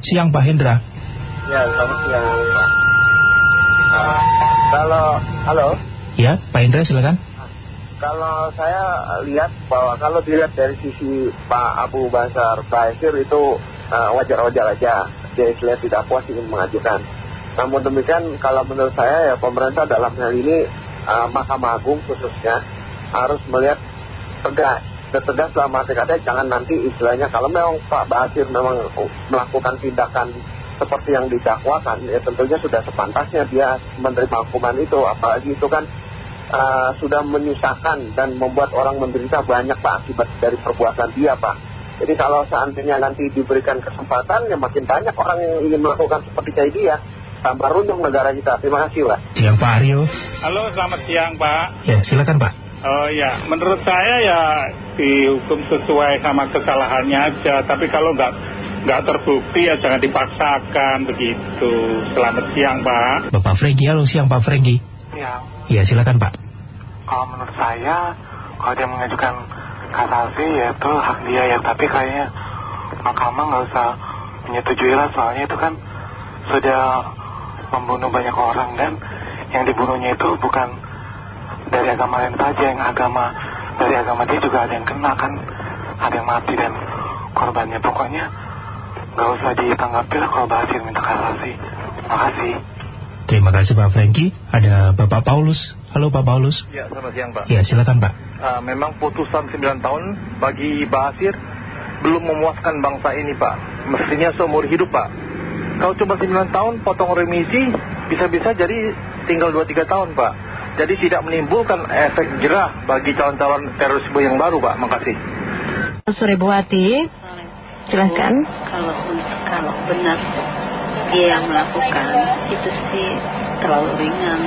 siang Pak Hendra. Ya, selamat siang Pak. Uh, kalau, halo? Ya, Pak Hendra silakan. Kalau saya lihat bahwa kalau dilihat dari sisi Pak Abu Basar Basir itu wajar-wajar aja. Dia istilahnya tidak puas ingin mengajukan. Namun demikian kalau menurut saya ya pemerintah dalam hal ini Mahkamah Agung khususnya harus melihat tegas tegas dalam arti katanya jangan nanti istilahnya kalau memang Pak Basir memang melakukan tindakan seperti yang didakwakan ya tentunya sudah sepantasnya dia menerima hukuman itu. Apalagi itu kan sudah menyusahkan dan membuat orang menderita banyak Pak akibat dari perbuatan dia Pak. Jadi kalau seandainya nanti diberikan kesempatan ya makin banyak orang yang ingin melakukan seperti kayak dia. Tambah runtuh negara kita. Terima kasih Pak. Siang Pak Aryo. Halo selamat siang Pak. Ya silakan Pak. Oh ya menurut saya ya dihukum sesuai sama kesalahannya aja tapi kalau nggak nggak terbukti ya jangan dipaksakan begitu. Selamat siang Pak. Bapak Fregi, halo siang Pak Fregi. Ya. Ya silakan Pak. Kalau menurut saya, kalau dia mengajukan kasasi ya itu hak dia ya, tapi kayaknya mahkamah nggak usah menyetujui lah soalnya itu kan sudah membunuh banyak orang dan yang dibunuhnya itu bukan dari agama lain saja, yang agama dari agama dia juga ada yang kena kan, ada yang mati dan korbannya pokoknya nggak usah ditanggapi lah kalau Basir minta kasasi. Makasih. Terima kasih Pak Franky. Ada Bapak Paulus. Halo Pak Paulus. Ya, selamat siang Pak. Ya, silakan Pak. Uh, memang putusan 9 tahun bagi Basir belum memuaskan bangsa ini Pak. Mestinya seumur hidup Pak. Kalau cuma 9 tahun potong remisi bisa-bisa jadi tinggal 2-3 tahun Pak. Jadi tidak menimbulkan efek jerah bagi calon-calon terorisme yang baru Pak. Makasih. Sore Buati. Silahkan. Kalau, kalau benar dia yang melakukan itu sih terlalu ringan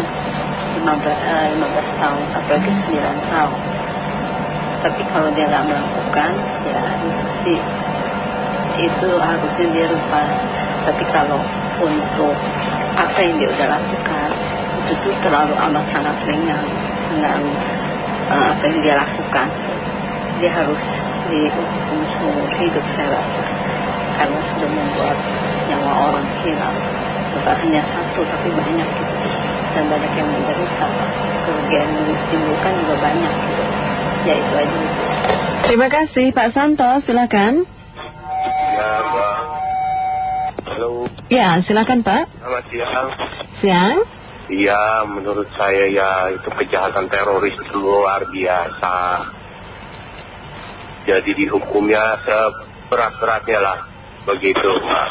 15, uh, 15 tahun apalagi 9 tahun tapi kalau dia nggak melakukan ya itu sih itu harusnya dia lupa tapi kalau untuk apa yang dia udah lakukan itu terlalu amat sangat ringan dengan uh, apa yang dia lakukan. Dia harus dihukum seumur hidup saya rasa. Karena sudah membuat nyawa orang hilang. Bukan hanya satu tapi banyak gitu. Dan banyak yang menderita. Kerugian yang ditimbulkan juga banyak gitu. Ya itu aja. Gitu. terima kasih Pak Santo. Silakan. Ya Pak. Halo. Ya silakan Pak. Selamat siang. Siang Iya, menurut saya ya itu kejahatan teroris luar biasa. Jadi dihukumnya seberat-beratnya lah. Begitu, Pak.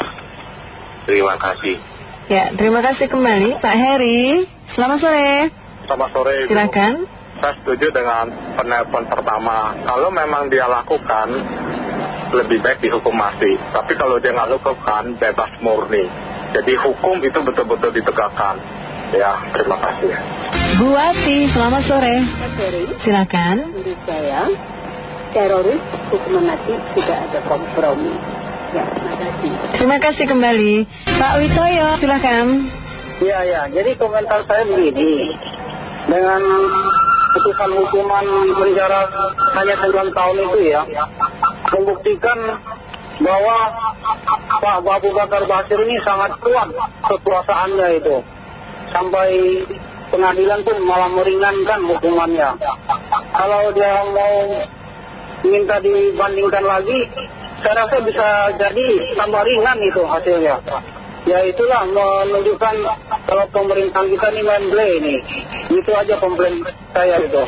Terima kasih. Ya, terima kasih kembali Pak Heri. Selamat sore. Selamat sore. Ibu. Silakan. Saya setuju dengan penelpon pertama. Kalau memang dia lakukan, lebih baik dihukum mati. Tapi kalau dia nggak lakukan, bebas murni. Jadi hukum itu betul-betul ditegakkan. Ya, terima kasih. Bu Ati, selamat sore. Selamat sore. Silakan. Menurut saya, teroris hukuman mati tidak ada kompromi. Ya, terima kasih. Terima kasih kembali. Pak Witoyo, silakan. Ya, ya. Jadi komentar saya begini. Dengan putusan hukuman penjara hanya 9 tahun itu ya, membuktikan bahwa Pak Abu Bakar Basir ini sangat kuat kekuasaannya itu. Sampai pengadilan pun malah meringankan hukumannya. Kalau dia mau minta dibandingkan lagi, saya rasa bisa jadi tambah ringan itu hasilnya. Ya itulah menunjukkan kalau pemerintahan kita ini main ini. Itu aja komplain saya itu.